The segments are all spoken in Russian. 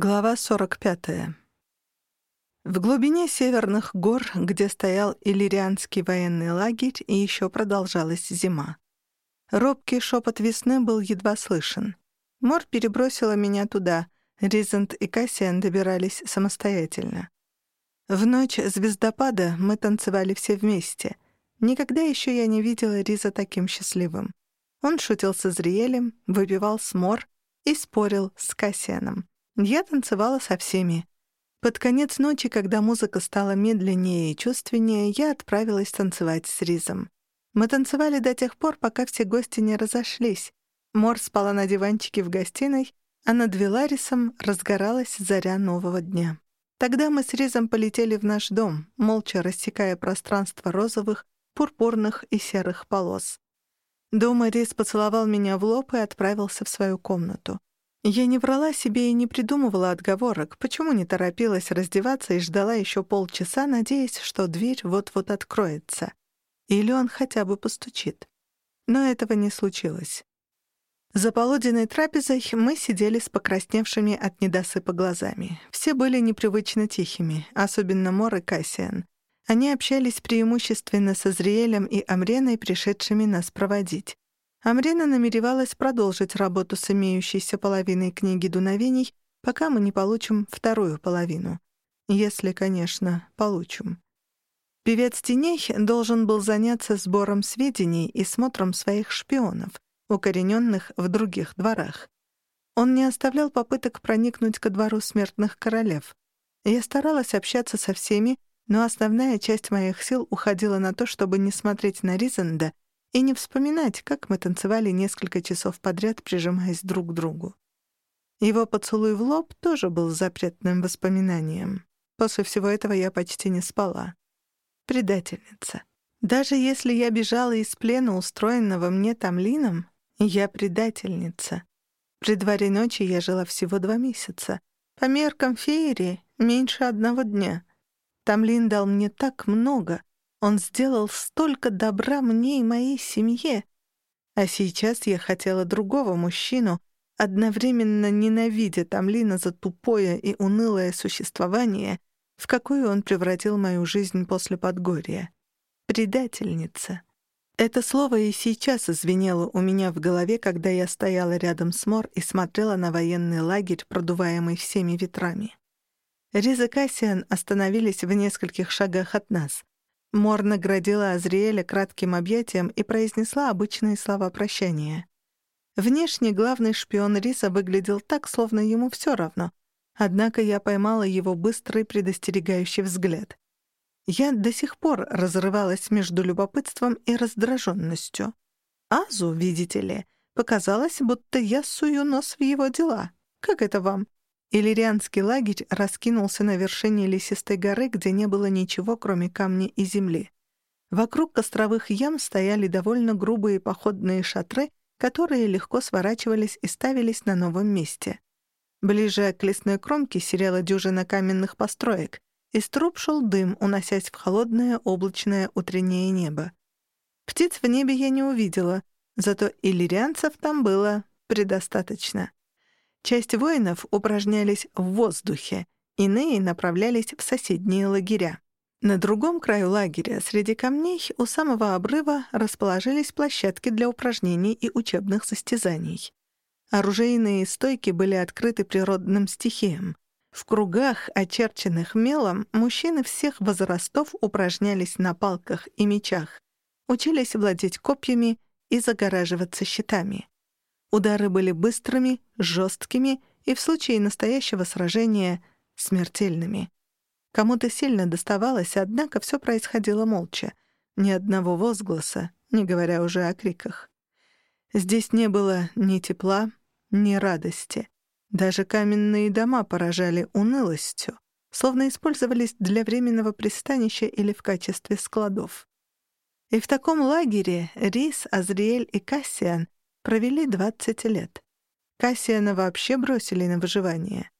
Глава 45. В глубине северных гор, где стоял иллирианский военный лагерь, и еще продолжалась зима. Робкий шепот весны был едва слышен. Мор перебросила меня туда, Ризент и Кассиан добирались самостоятельно. В ночь звездопада мы танцевали все вместе. Никогда еще я не видела Риза таким счастливым. Он шутил с Изриэлем, выпивал с Мор и спорил с Кассианом. Я танцевала со всеми. Под конец ночи, когда музыка стала медленнее и чувственнее, я отправилась танцевать с Ризом. Мы танцевали до тех пор, пока все гости не разошлись. Мор спала на диванчике в гостиной, а над Виларисом разгоралась заря нового дня. Тогда мы с Ризом полетели в наш дом, молча рассекая пространство розовых, пурпурных и серых полос. Дома Риз поцеловал меня в лоб и отправился в свою комнату. Я не врала себе и не придумывала отговорок, почему не торопилась раздеваться и ждала еще полчаса, надеясь, что дверь вот-вот откроется. Или он хотя бы постучит. Но этого не случилось. За полуденной трапезой мы сидели с покрасневшими от недосыпа глазами. Все были непривычно тихими, особенно Мор и Кассиан. Они общались преимущественно со Зриэлем и Амреной, пришедшими нас проводить. Амрина намеревалась продолжить работу с имеющейся половиной книги дуновений, пока мы не получим вторую половину. Если, конечно, получим. Певец теней должен был заняться сбором сведений и смотром своих шпионов, укорененных в других дворах. Он не оставлял попыток проникнуть ко двору смертных королев. Я старалась общаться со всеми, но основная часть моих сил уходила на то, чтобы не смотреть на Ризенда и не вспоминать, как мы танцевали несколько часов подряд, прижимаясь друг к другу. Его поцелуй в лоб тоже был запретным воспоминанием. После всего этого я почти не спала. Предательница. Даже если я бежала из плена, устроенного мне Тамлином, я предательница. При дворе ночи я жила всего два месяца. По меркам феерии — меньше одного дня. Тамлин дал мне так много, он сделал столько добра мне и моей семье. А сейчас я хотела другого мужчину, одновременно ненавидя Тамлина за тупое и унылое существование, в какое он превратил мою жизнь после Подгорья. Предательница. Это слово и сейчас звенело у меня в голове, когда я стояла рядом с Мор и смотрела на военный лагерь, продуваемый всеми ветрами. Риза и Кассиан остановились в нескольких шагах от нас. Мор наградила Азриэля кратким объятием и произнесла обычные слова прощания. Внешне главный шпион Риса выглядел так, словно ему все равно, однако я поймала его быстрый предостерегающий взгляд. Я до сих пор разрывалась между любопытством и раздраженностью. Азу, видите ли, показалось, будто я сую нос в его дела. Как это вам? Иллирианский лагерь раскинулся на вершине лесистой горы, где не было ничего, кроме камня и земли. Вокруг костровых ям стояли довольно грубые походные шатры, которые легко сворачивались и ставились на новом месте. Ближе к лесной кромке серела дюжина каменных построек. Из труб шел дым, уносясь в холодное облачное утреннее небо. Птиц в небе я не увидела, зато иллирианцев там было предостаточно. Часть воинов упражнялись в воздухе, иные направлялись в соседние лагеря. На другом краю лагеря, среди камней, у самого обрыва расположились площадки для упражнений и учебных состязаний. Оружейные стойки были открыты природным стихиям. В кругах, очерченных мелом, мужчины всех возрастов упражнялись на палках и мечах, учились владеть копьями и загораживаться щитами. Удары были быстрыми, жесткими и в случае настоящего сражения — смертельными. Кому-то сильно доставалось, однако все происходило молча. Ни одного возгласа, не говоря уже о криках. Здесь не было ни тепла, ни радости. Даже каменные дома поражали унылостью, словно использовались для временного пристанища или в качестве складов. И в таком лагере Рис, Азриэль и Кассиан провели 20 лет. Кассиана вообще бросили на выживание.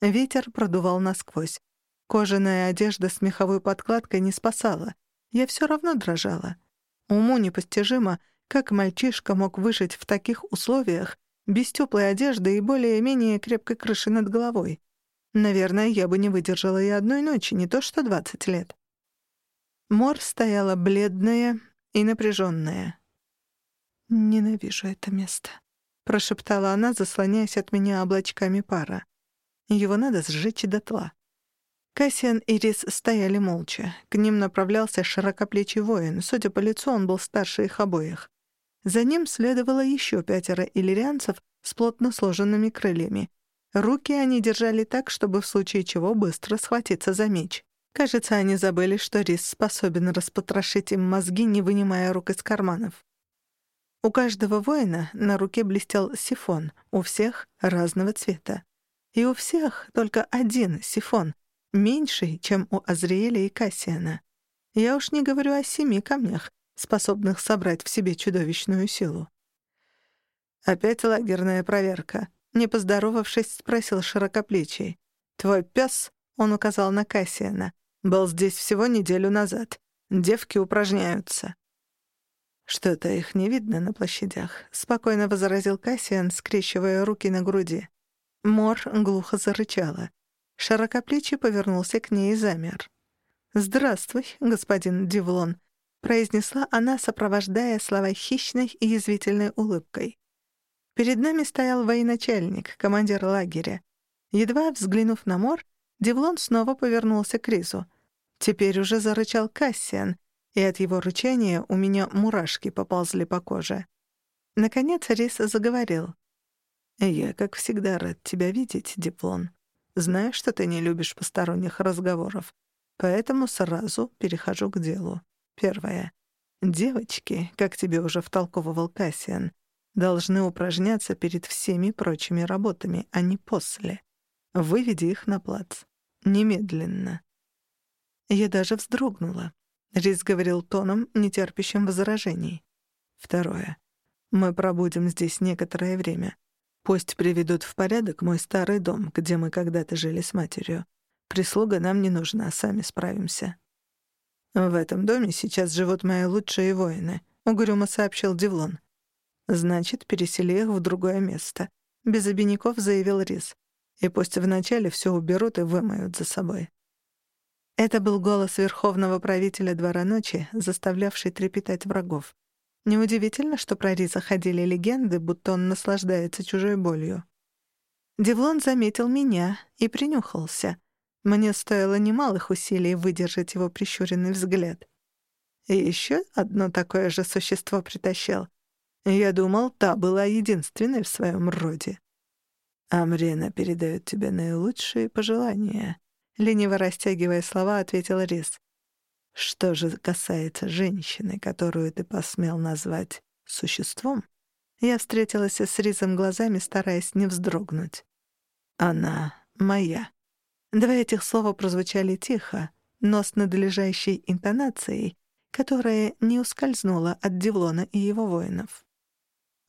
Ветер продувал насквозь. Кожаная одежда с меховой подкладкой не спасала. Я все равно дрожала. Уму непостижимо, как мальчишка мог выжить в таких условиях, без теплой одежды и более-менее крепкой крыши над головой. Наверное, я бы не выдержала и одной ночи, не то что двадцать лет. Мор стояла бледная и напряженная. «Ненавижу это место», — прошептала она, заслоняясь от меня облачками пара. «Его надо сжечь дотла». Кассиан и Рис стояли молча. К ним направлялся широкоплечий воин. Судя по лицу, он был старше их обоих. За ним следовало еще пятеро иллирианцев с плотно сложенными крыльями. Руки они держали так, чтобы в случае чего быстро схватиться за меч. Кажется, они забыли, что Рис способен распотрошить им мозги, не вынимая рук из карманов. У каждого воина на руке блестел сифон, у всех разного цвета. И у всех только один сифон, меньший, чем у Азриэля и Кассиана. Я уж не говорю о семи камнях, способных собрать в себе чудовищную силу. «Опять лагерная проверка», — не поздоровавшись, спросил широкоплечий. «Твой пес?» — он указал на Кассиана. «Был здесь всего неделю назад. Девки упражняются». «Что-то их не видно на площадях», — спокойно возразил Кассиан, скрещивая руки на груди. Мор глухо зарычала. Широкоплечий повернулся к ней и замер. «Здравствуй, господин Дивлон», — произнесла она, сопровождая слова хищной и язвительной улыбкой. Перед нами стоял военачальник, командир лагеря. Едва взглянув на Мор, Дивлон снова повернулся к Ризу. Теперь уже зарычал Кассиан, и от его рычания у меня мурашки поползли по коже. Наконец Рис заговорил. «Я, как всегда, рад тебя видеть, Диплон. Знаю, что ты не любишь посторонних разговоров, поэтому сразу перехожу к делу. Первое. Девочки, как тебе уже втолковывал Кассиан, должны упражняться перед всеми прочими работами, а не после. Выведи их на плац. Немедленно. Я даже вздрогнула. Рис говорил тоном, нетерпящим возражений. Второе. Мы пробудем здесь некоторое время. Пусть приведут в порядок мой старый дом, где мы когда-то жили с матерью. Прислуга нам не нужна, сами справимся. В этом доме сейчас живут мои лучшие воины, угрюмо сообщил Дивлон. Значит, пересели их в другое место. Без обиняков заявил Рис. И пусть вначале все уберут и вымоют за собой. Это был голос верховного правителя Двора Ночи, заставлявший трепетать врагов. Неудивительно, что про Риза ходили легенды, будто он наслаждается чужой болью. Девлон заметил меня и принюхался. Мне стоило немалых усилий выдержать его прищуренный взгляд. И еще одно такое же существо притащил. Я думал, та была единственной в своем роде. «Амрина передает тебе наилучшие пожелания», — лениво растягивая слова, ответил Риз. Что же касается женщины, которую ты посмел назвать существом, я встретилась с Ризом глазами, стараясь не вздрогнуть. Она моя. Два этих слова прозвучали тихо, но с надлежащей интонацией, которая не ускользнула от Девлона и его воинов.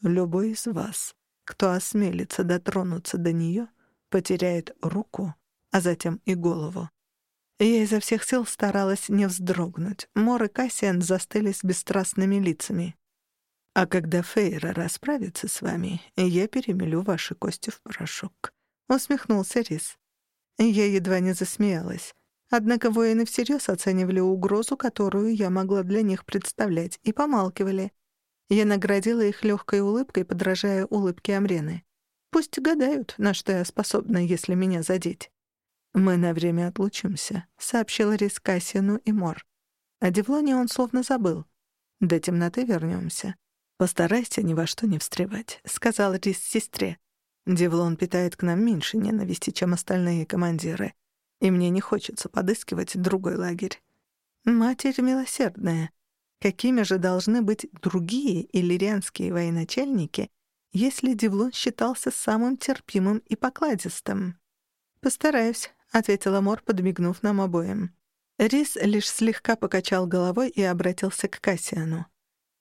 Любой из вас, кто осмелится дотронуться до нее, потеряет руку, а затем и голову. Я изо всех сил старалась не вздрогнуть. Мор и Кассиан застыли с бесстрастными лицами. «А когда Фейра расправится с вами, я перемелю ваши кости в порошок», — усмехнулся Рис. Я едва не засмеялась. Однако воины всерьез оценивали угрозу, которую я могла для них представлять, и помалкивали. Я наградила их легкой улыбкой, подражая улыбке Амрены. Пусть гадают, на что я способна, если меня задеть. «Мы на время отлучимся», — сообщил Рис Кассину и Мор. О Девлоне он словно забыл. «До темноты вернемся. Постарайся ни во что не встревать», — сказал Рис сестре. «Девлон питает к нам меньше ненависти, чем остальные командиры, и мне не хочется подыскивать другой лагерь». «Матерь милосердная», Какими же должны быть другие иллирианские военачальники, если Девлон считался самым терпимым и покладистым? «Постараюсь», — ответила Мор, подмигнув нам обоим. Рис лишь слегка покачал головой и обратился к Кассиану.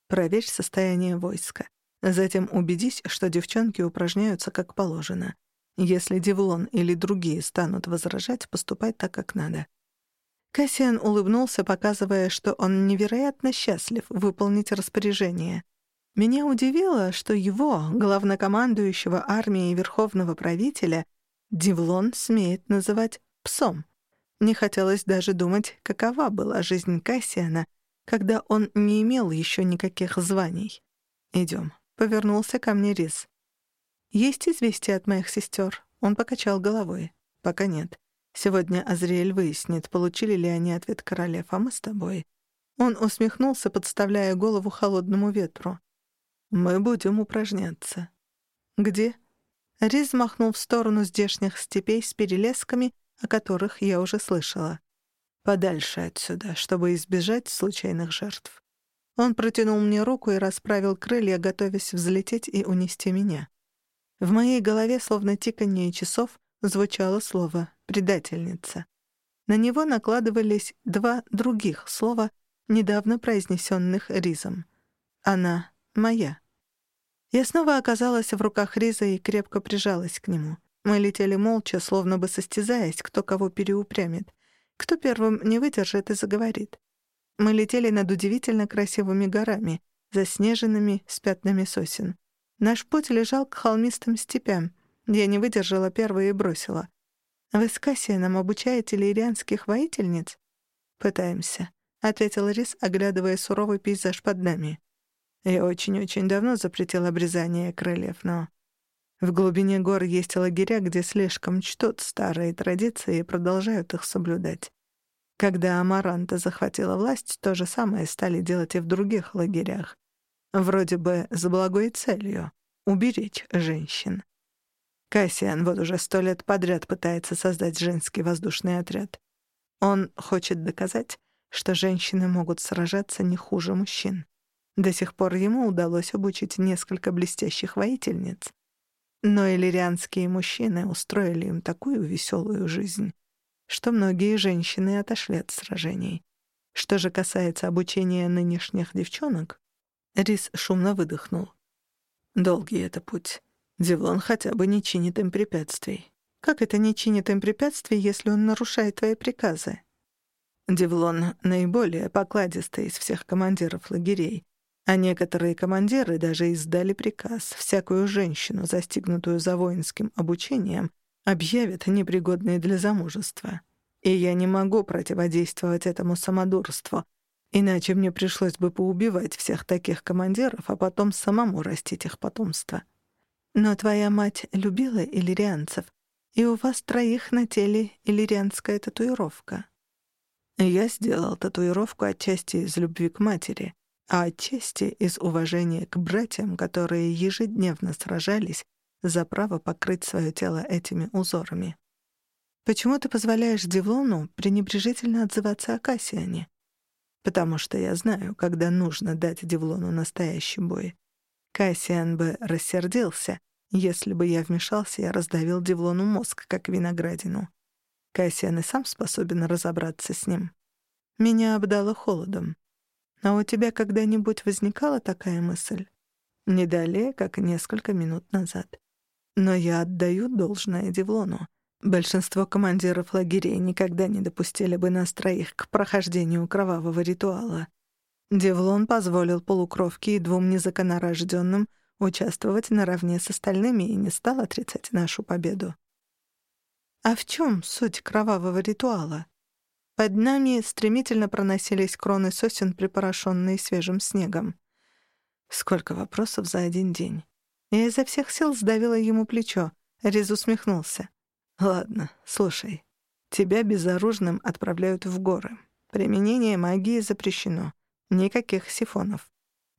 «Проверь состояние войска. Затем убедись, что девчонки упражняются как положено. Если Девлон или другие станут возражать, поступай так, как надо». Кассиан улыбнулся, показывая, что он невероятно счастлив выполнить распоряжение. Меня удивило, что его, главнокомандующего армией Верховного Правителя, Дивлон смеет называть псом. Не хотелось даже думать, какова была жизнь Кассиана, когда он не имел еще никаких званий. «Идем», — повернулся ко мне Рис. «Есть известия от моих сестер?» Он покачал головой. «Пока нет. Сегодня Азриэль выяснит, получили ли они ответ королев, а мы с тобой». Он усмехнулся, подставляя голову холодному ветру. «Мы будем упражняться». «Где?» Риз махнул в сторону здешних степей с перелесками, о которых я уже слышала. «Подальше отсюда, чтобы избежать случайных жертв». Он протянул мне руку и расправил крылья, готовясь взлететь и унести меня. В моей голове, словно тиканье часов, звучало слово «предательница». На него накладывались два других слова, недавно произнесенных Ризом. «Она моя». Я снова оказалась в руках Риза и крепко прижалась к нему. Мы летели молча, словно бы состязаясь, кто кого переупрямит, кто первым не выдержит и заговорит. Мы летели над удивительно красивыми горами, заснеженными с пятнами сосен. Наш путь лежал к холмистым степям. Я не выдержала первой и бросила. «Вы с Кассианом обучаете лирианских воительниц?» «Пытаемся», — ответил Рис, оглядывая суровый пейзаж под нами. «Я очень-очень давно запретил обрезание крыльев, но...» В глубине гор есть лагеря, где слишком чтут старые традиции и продолжают их соблюдать. Когда Амаранта захватила власть, то же самое стали делать и в других лагерях. Вроде бы с благой целью — уберечь женщин. Кассиан вот уже сто лет подряд пытается создать женский воздушный отряд. Он хочет доказать, что женщины могут сражаться не хуже мужчин. До сих пор ему удалось обучить несколько блестящих воительниц. Но иллирианские мужчины устроили им такую веселую жизнь, что многие женщины отошли от сражений. Что же касается обучения нынешних девчонок, Рис шумно выдохнул. «Долгий это путь. Девлон хотя бы не чинит им препятствий». «Как это не чинит им препятствий, если он нарушает твои приказы?» Девлон наиболее покладистый из всех командиров лагерей, а некоторые командиры даже издали приказ всякую женщину, застигнутую за воинским обучением, объявят непригодной для замужества. И я не могу противодействовать этому самодурству — Иначе мне пришлось бы поубивать всех таких командиров, а потом самому растить их потомство. Но твоя мать любила иллирианцев, и у вас троих на теле иллирианская татуировка. Я сделал татуировку отчасти из любви к матери, а отчасти из уважения к братьям, которые ежедневно сражались за право покрыть свое тело этими узорами. Почему ты позволяешь Девлону пренебрежительно отзываться о Кассиане? потому что я знаю, когда нужно дать Девлону настоящий бой. Кассиан бы рассердился, если бы я вмешался и раздавил Девлону мозг, как виноградину. Кассиан и сам способен разобраться с ним. Меня обдало холодом. А у тебя когда-нибудь возникала такая мысль? Не далее, как несколько минут назад. Но я отдаю должное Девлону. Большинство командиров лагерей никогда не допустили бы нас троих к прохождению кровавого ритуала. Девлон позволил полукровке и двум незаконорожденным участвовать наравне с остальными и не стал отрицать нашу победу. А в чем суть кровавого ритуала? Под нами стремительно проносились кроны сосен, припорошенные свежим снегом. Сколько вопросов за один день. Я изо всех сил сдавила ему плечо. Рез усмехнулся. Ладно, слушай. Тебя безоружным отправляют в горы. Применение магии запрещено. Никаких сифонов.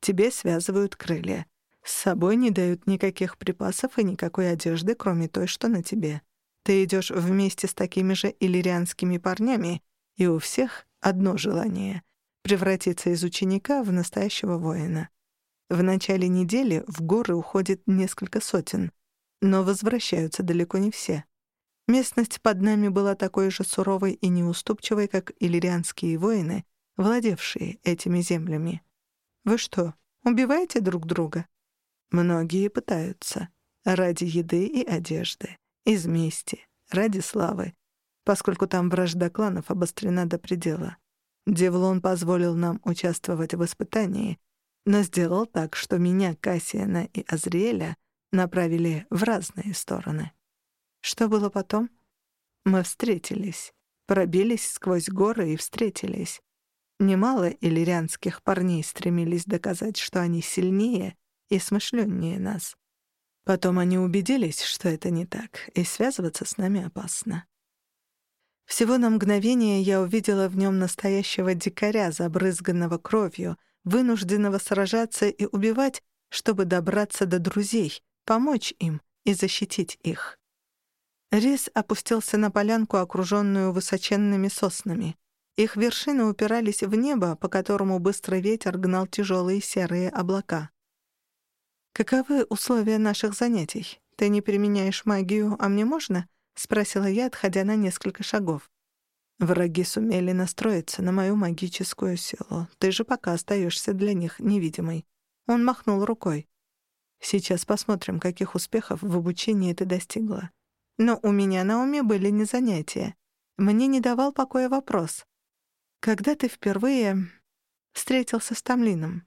Тебе связывают крылья. С собой не дают никаких припасов и никакой одежды, кроме той, что на тебе. Ты идешь вместе с такими же иллирианскими парнями, и у всех одно желание — превратиться из ученика в настоящего воина. В начале недели в горы уходит несколько сотен, но возвращаются далеко не все. Местность под нами была такой же суровой и неуступчивой, как иллирианские воины, владевшие этими землями. Вы что, убиваете друг друга? Многие пытаются. Ради еды и одежды, из мести, ради славы, поскольку там вражда кланов обострена до предела. Девлон позволил нам участвовать в испытании, но сделал так, что меня, Кассиана и Азриэля направили в разные стороны. Что было потом? Мы встретились, пробились сквозь горы и встретились. Немало иллирианских парней стремились доказать, что они сильнее и смышленнее нас. Потом они убедились, что это не так, и связываться с нами опасно. Всего на мгновение я увидела в нем настоящего дикаря, забрызганного кровью, вынужденного сражаться и убивать, чтобы добраться до друзей, помочь им и защитить их. Рис опустился на полянку, окруженную высоченными соснами. Их вершины упирались в небо, по которому быстрый ветер гнал тяжелые серые облака. «Каковы условия наших занятий? Ты не применяешь магию, а мне можно?» — спросила я, отходя на несколько шагов. Враги сумели настроиться на мою магическую силу. Ты же пока остаешься для них невидимой. Он махнул рукой. Сейчас посмотрим, каких успехов в обучении ты достигла. Но у меня на уме были не занятия. Мне не давал покоя вопрос. Когда ты впервые встретился с Тамлином?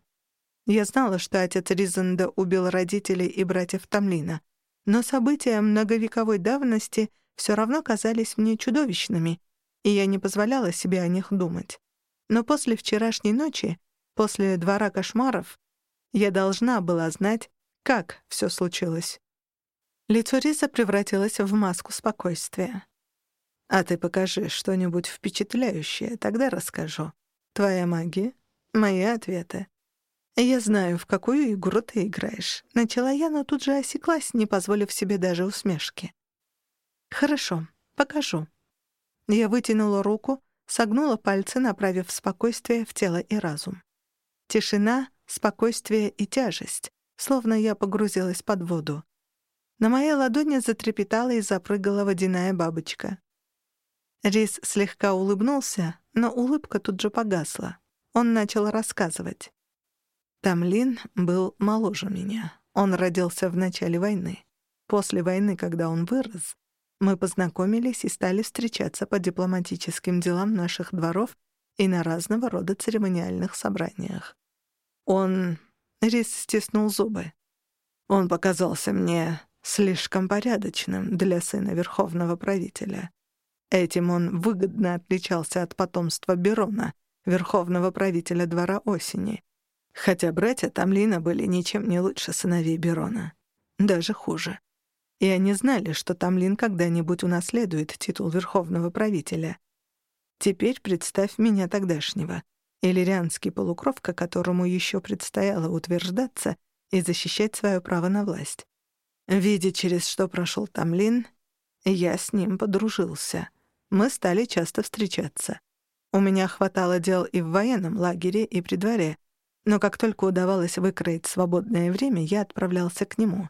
Я знала, что отец Ризанда убил родителей и братьев Тамлина, но события многовековой давности все равно казались мне чудовищными, и я не позволяла себе о них думать. Но после вчерашней ночи, после двора кошмаров, я должна была знать, как все случилось. Лицо Риза превратилось в маску спокойствия. «А ты покажи что-нибудь впечатляющее, тогда расскажу. Твоя магия, мои ответы. Я знаю, в какую игру ты играешь». Начала я, но тут же осеклась, не позволив себе даже усмешки. «Хорошо, покажу». Я вытянула руку, согнула пальцы, направив спокойствие в тело и разум. Тишина, спокойствие и тяжесть словно я погрузилась под воду. На моей ладони затрепетала и запрыгала водяная бабочка. Рис слегка улыбнулся, но улыбка тут же погасла. Он начал рассказывать. Тамлин был моложе меня. Он родился в начале войны. После войны, когда он вырос, мы познакомились и стали встречаться по дипломатическим делам наших дворов и на разного рода церемониальных собраниях. Он Рис стиснул зубы. Он показался мне слишком порядочным для сына верховного правителя. Этим он выгодно отличался от потомства Берона, верховного правителя двора осени. Хотя братья Тамлина были ничем не лучше сыновей Берона. Даже хуже. И они знали, что Тамлин когда-нибудь унаследует титул верховного правителя. Теперь представь меня тогдашнего — иллирианский полукровка, которому еще предстояло утверждаться и защищать свое право на власть. Видя, через что прошел Тамлин, я с ним подружился. Мы стали часто встречаться. У меня хватало дел и в военном лагере, и при дворе, но как только удавалось выкроить свободное время, я отправлялся к нему.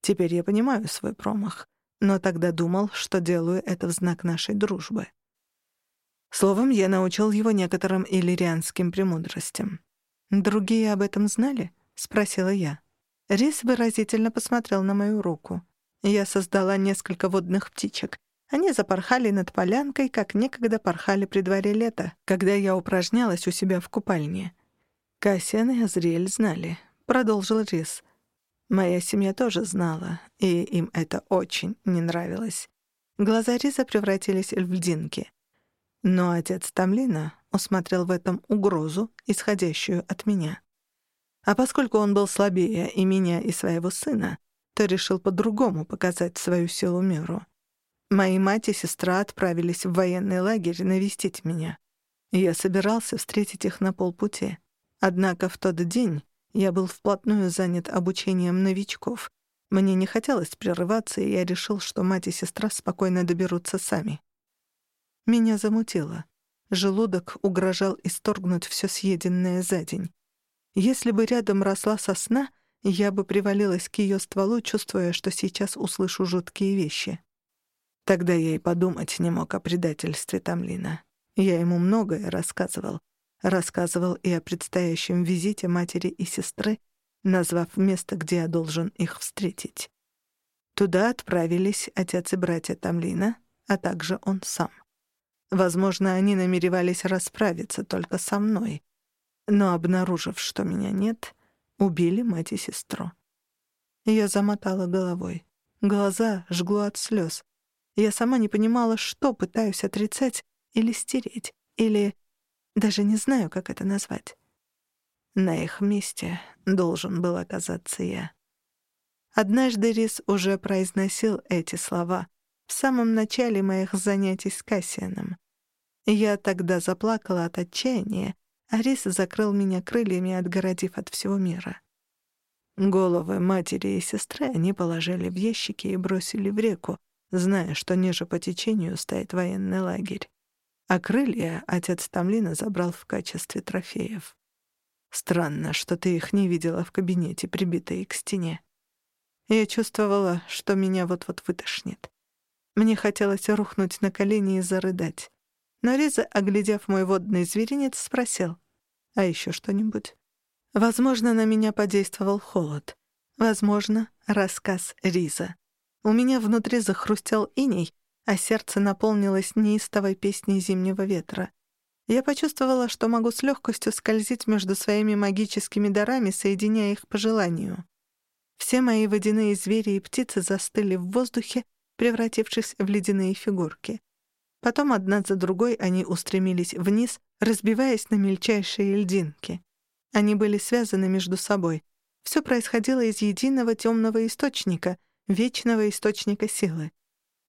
Теперь я понимаю свой промах, но тогда думал, что делаю это в знак нашей дружбы. Словом, я научил его некоторым иллирианским премудростям. «Другие об этом знали?» — спросила я. Рис выразительно посмотрел на мою руку. Я создала несколько водных птичек. Они запорхали над полянкой, как некогда порхали при дворе лета, когда я упражнялась у себя в купальне. Кассиан и Азриэль знали. Продолжил Рис. Моя семья тоже знала, и им это очень не нравилось. Глаза Риса превратились в льдинки. Но отец Тамлина усмотрел в этом угрозу, исходящую от меня. А поскольку он был слабее и меня, и своего сына, то решил по-другому показать свою силу миру. Мои мать и сестра отправились в военный лагерь навестить меня. Я собирался встретить их на полпути. Однако в тот день я был вплотную занят обучением новичков. Мне не хотелось прерываться, и я решил, что мать и сестра спокойно доберутся сами. Меня замутило. Желудок угрожал исторгнуть все съеденное за день. Если бы рядом росла сосна, я бы привалилась к ее стволу, чувствуя, что сейчас услышу жуткие вещи. Тогда я и подумать не мог о предательстве Тамлина. Я ему многое рассказывал. Рассказывал и о предстоящем визите матери и сестры, назвав место, где я должен их встретить. Туда отправились отец и братья Тамлина, а также он сам. Возможно, они намеревались расправиться только со мной. Но, обнаружив, что меня нет, убили мать и сестру. Я замотала головой. Глаза жгло от слез. Я сама не понимала, что пытаюсь отрицать или стереть, или... Даже не знаю, как это назвать. На их месте должен был оказаться я. Однажды Рис уже произносил эти слова в самом начале моих занятий с Кассианом. Я тогда заплакала от отчаяния, а Рис закрыл меня крыльями, отгородив от всего мира. Головы матери и сестры они положили в ящики и бросили в реку, зная, что ниже по течению стоит военный лагерь. А крылья отец Тамлина забрал в качестве трофеев. Странно, что ты их не видела в кабинете, прибитые к стене. Я чувствовала, что меня вот-вот вытошнит. Мне хотелось рухнуть на колени и зарыдать. Но Риза, оглядев мой водный зверинец, спросил, «А еще что-нибудь?» Возможно, на меня подействовал холод. Возможно, рассказ Риза. У меня внутри захрустел иней, а сердце наполнилось неистовой песней зимнего ветра. Я почувствовала, что могу с легкостью скользить между своими магическими дарами, соединяя их по желанию. Все мои водяные звери и птицы застыли в воздухе, превратившись в ледяные фигурки. Потом одна за другой они устремились вниз, разбиваясь на мельчайшие льдинки. Они были связаны между собой. Все происходило из единого темного источника, вечного источника силы.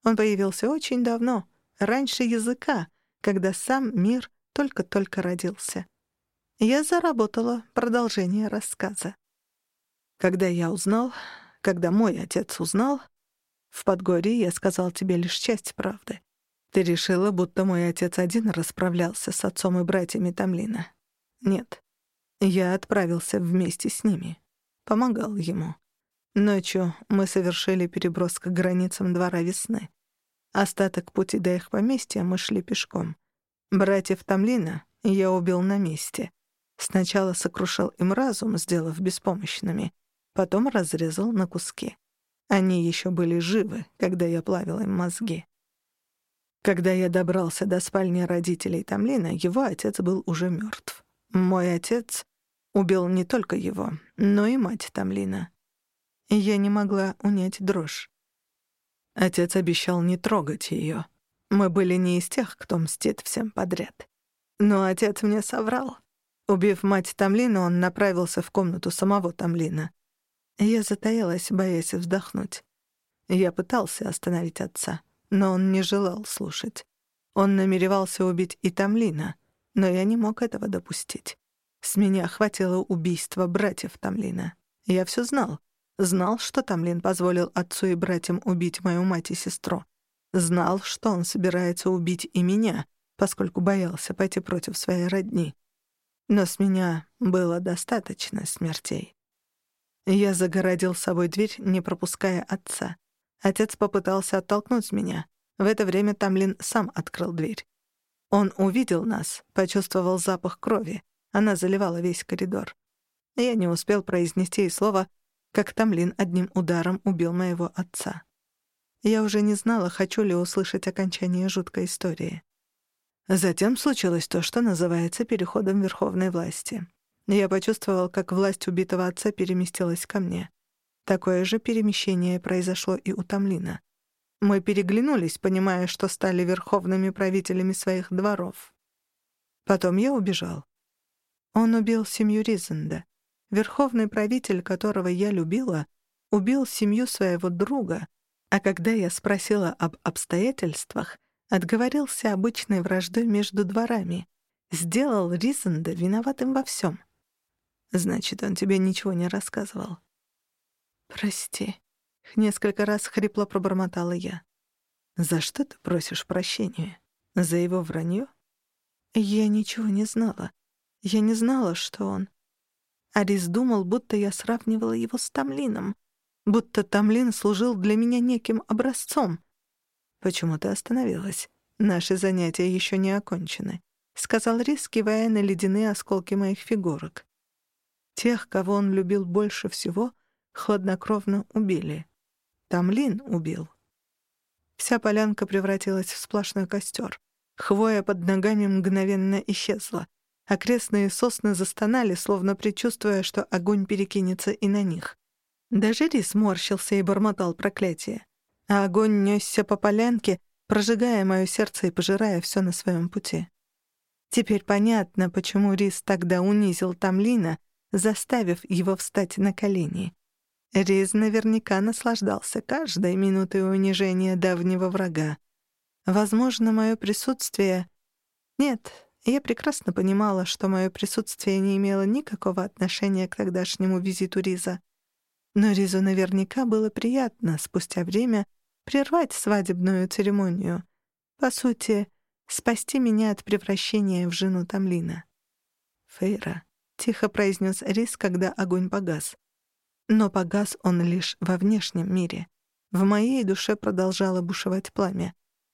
Он появился очень давно, раньше языка, когда сам мир только-только родился. Я заработала продолжение рассказа. Когда я узнал, когда мой отец узнал, в Подгорье я сказал тебе лишь часть правды. Ты решила, будто мой отец один расправлялся с отцом и братьями Тамлина. Нет. Я отправился вместе с ними. Помогал ему. Ночью мы совершили переброс к границам двора весны. Остаток пути до их поместья мы шли пешком. Братьев Тамлина я убил на месте. Сначала сокрушал им разум, сделав беспомощными — потом разрезал на куски. Они еще были живы, когда я плавил им мозги. Когда я добрался до спальни родителей Тамлина, его отец был уже мертв. Мой отец убил не только его, но и мать Тамлина. Я не могла унять дрожь. Отец обещал не трогать ее. Мы были не из тех, кто мстит всем подряд. Но отец мне соврал. Убив мать Тамлина, он направился в комнату самого Тамлина. Я затаилась, боясь вздохнуть. Я пытался остановить отца, но он не желал слушать. Он намеревался убить и Тамлина, но я не мог этого допустить. С меня хватило убийства братьев Тамлина. Я все знал. Знал, что Тамлин позволил отцу и братьям убить мою мать и сестру. Знал, что он собирается убить и меня, поскольку боялся пойти против своей родни. Но с меня было достаточно смертей. Я загородил собой дверь, не пропуская отца. Отец попытался оттолкнуть меня. В это время Тамлин сам открыл дверь. Он увидел нас, почувствовал запах крови. Она заливала весь коридор. Я не успел произнести и слова, как Тамлин одним ударом убил моего отца. Я уже не знала, хочу ли услышать окончание жуткой истории. Затем случилось то, что называется переходом верховной власти. Я почувствовал, как власть убитого отца переместилась ко мне. Такое же перемещение произошло и у Тамлина. Мы переглянулись, понимая, что стали верховными правителями своих дворов. Потом я убежал. Он убил семью Ризенда. Верховный правитель, которого я любила, убил семью своего друга, а когда я спросила об обстоятельствах, отговорился обычной враждой между дворами, сделал Ризенда виноватым во всем. Значит, он тебе ничего не рассказывал. Прости. Несколько раз хрипло пробормотала я. За что ты просишь прощения? За его вранье? Я ничего не знала. Я не знала, что он... Арис думал, будто я сравнивала его с Тамлином, будто Тамлин служил для меня неким образцом. «Почему ты остановилась? Наши занятия еще не окончены», — сказал Рис, кивая на ледяные осколки моих фигурок. Тех, кого он любил больше всего, хладнокровно убили. Тамлин убил. Вся полянка превратилась в сплошной костер. Хвоя под ногами мгновенно исчезла. Окрестные сосны застонали, словно предчувствуя, что огонь перекинется и на них. Даже Рис морщился и бормотал проклятие. А огонь нёсся по полянке, прожигая моё сердце и пожирая всё на своём пути. Теперь понятно, почему Рис тогда унизил Тамлина, заставив его встать на колени. Рис наверняка наслаждался каждой минутой унижения давнего врага. Возможно, мое присутствие... Нет, я прекрасно понимала, что мое присутствие не имело никакого отношения к тогдашнему визиту Риза. Но Ризу наверняка было приятно спустя время прервать свадебную церемонию. По сути, спасти меня от превращения в жену Тамлина. «Фейра», — тихо произнес Риз, когда огонь погас. Но погас он лишь во внешнем мире. В моей душе продолжало бушевать пламя.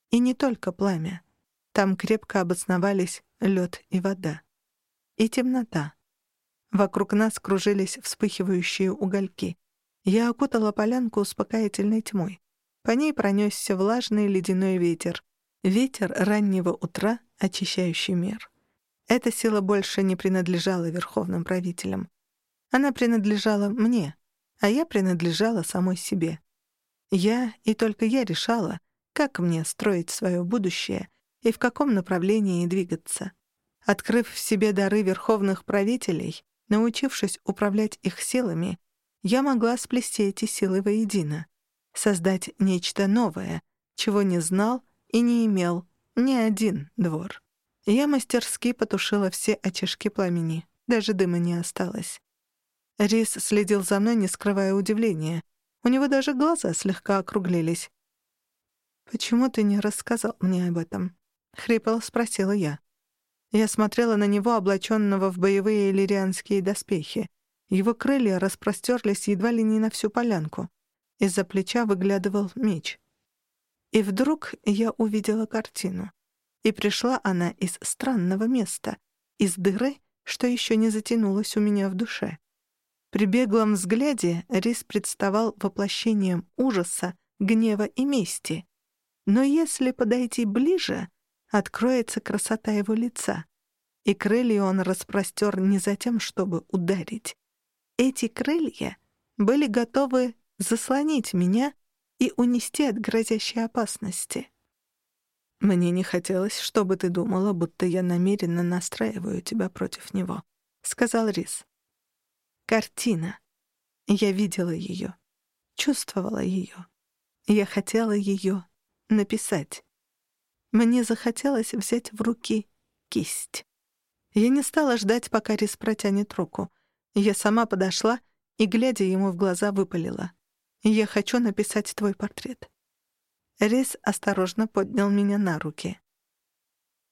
И не только пламя. Там крепко обосновались лед и вода. И темнота. Вокруг нас кружились вспыхивающие угольки. Я окутала полянку успокоительной тьмой. По ней пронесся влажный ледяной ветер. Ветер раннего утра, очищающий мир. Эта сила больше не принадлежала верховным правителям. Она принадлежала мне, а я принадлежала самой себе. Я и только я решала, как мне строить свое будущее и в каком направлении двигаться. Открыв в себе дары верховных правителей, научившись управлять их силами, я могла сплести эти силы воедино, создать нечто новое, чего не знал и не имел ни один двор. Я мастерски потушила все очишки пламени, даже дыма не осталось. Рис следил за мной, не скрывая удивления. У него даже глаза слегка округлились. «Почему ты не рассказал мне об этом?» — хрипло спросила я. Я смотрела на него, облаченного в боевые иллирианские доспехи. Его крылья распростерлись едва ли не на всю полянку. Из-за плеча выглядывал меч. И вдруг я увидела картину. И пришла она из странного места, из дыры, что еще не затянулась у меня в душе. При беглом взгляде Рис представал воплощением ужаса, гнева и мести. Но если подойти ближе, откроется красота его лица. И крылья он распростер не за тем, чтобы ударить, эти крылья были готовы заслонить меня и унести от грозящей опасности. «Мне не хотелось, чтобы ты думала, будто я намеренно настраиваю тебя против него», — сказал Рис. «Картина. Я видела ее, чувствовала ее. Я хотела ее написать. Мне захотелось взять в руки кисть. Я не стала ждать, пока Рис протянет руку — я сама подошла и, глядя ему в глаза, выпалила. «Я хочу написать твой портрет». Рис осторожно поднял меня на руки.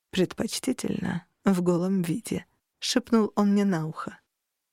«Предпочтительно, в голом виде», — шепнул он мне на ухо.